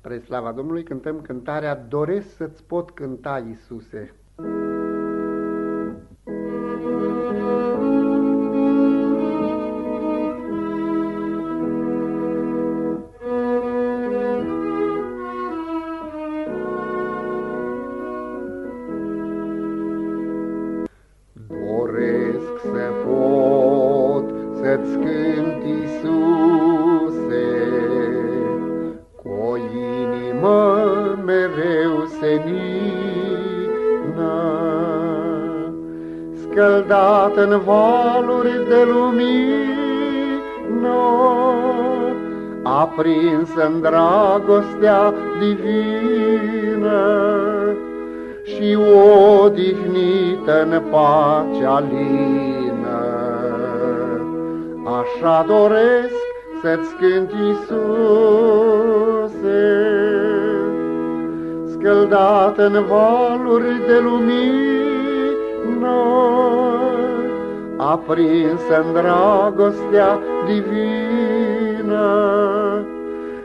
Spre slava Domnului cântăm cântarea Doresc să-ți pot cânta, Iisuse. Doresc să pot să-ți cânt, Iisuse, senină, scăldat în valuri de lumină, aprins în dragostea divină și odihnită în pacea lină. Așa doresc să-ți cânt, Iisuse, scăldat în valuri de lumină, aprins în dragostea divină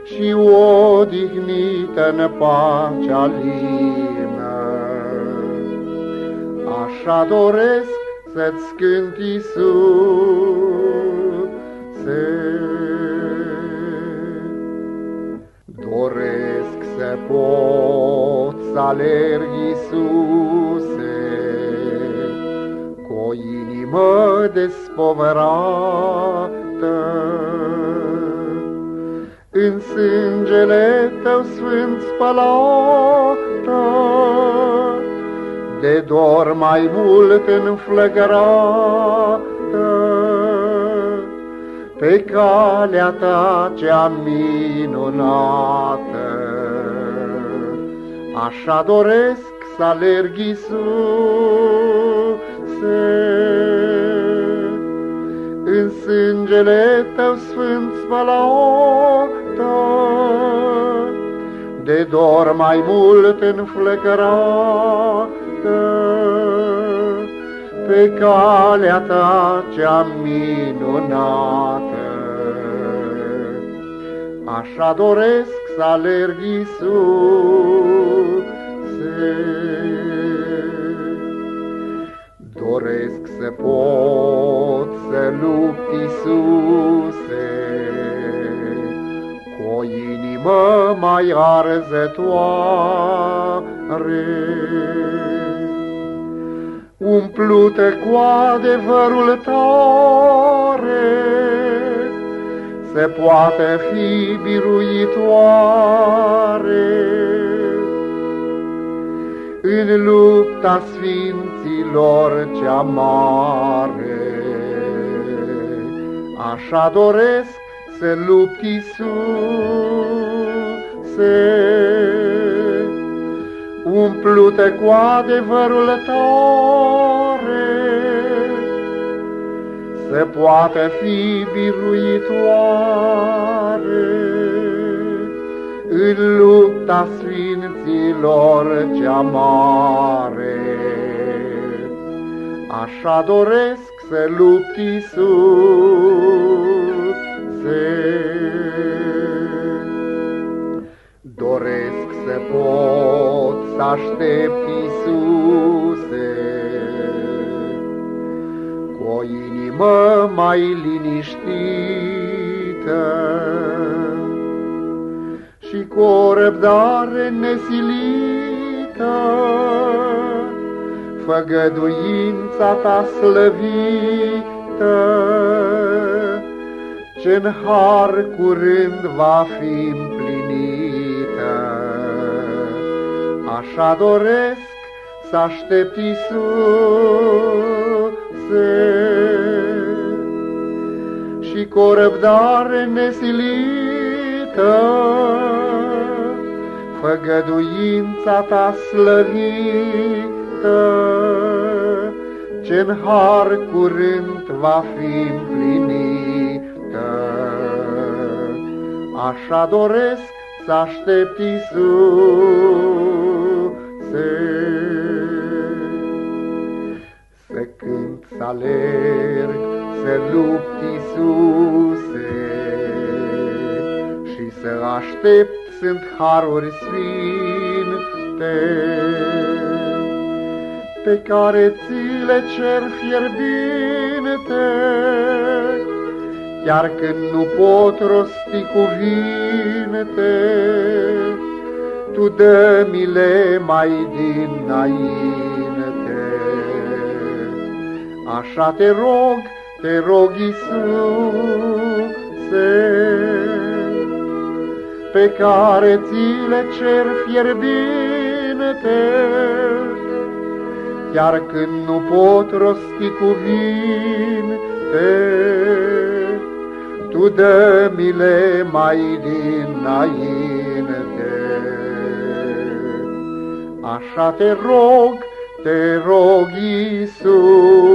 și odihnită în pacea lină. Așa doresc să-ți cânt, Iisuse. Doresc să pot să alerg, Iisuse, cu o inimă despovărată. În sângele Tău sfânt spălată, de dor mai mult înflăgărată, pe calea ta cea minunată. Așa doresc să alerg, Iisuse, în sângele tău sfânt spălată, de dor mai mult înflăcărată, pe calea ta cea minunată. Așa doresc să alerg, Iisuse. Lupt, Iisuse, cu o inimă mai arzătoare, umplută cu adevărul tare, se poate fi biruitoare. În lupta sfinților cea mare, așa doresc să lupt Iisuse, umplută cu adevărul tare, se poate fi biruitoare în lupta sfinților cea mare. Așa doresc să lupt Iisuse. Doresc să pot să aștept Iisuse cu o inimă mai liniștită și cu o răbdare nesilită, făgăduința ta slăvită, ce-n har curând va fi împlinită. Așa doresc să aștept Iisuse și cu o răbdare nesilită, făgăduința ta slăvită, ce-n har curând va fi împlinită. Așa doresc să aștept Iisuse. Să cânt, să alerg, să lupt Iisuse și să aștept sunt haruri sfinte, pe care ți le cer fierbinte, chiar când nu pot rosti cuvinte, tu dă-mi-le mai dinainte. Așa te rog, te rog, Iisuse, pe care ți le cer fierbinte, chiar când nu pot rosti cuvinte, tu dă-mi-le mai dinainte. Așa te rog, te rog, Iisus,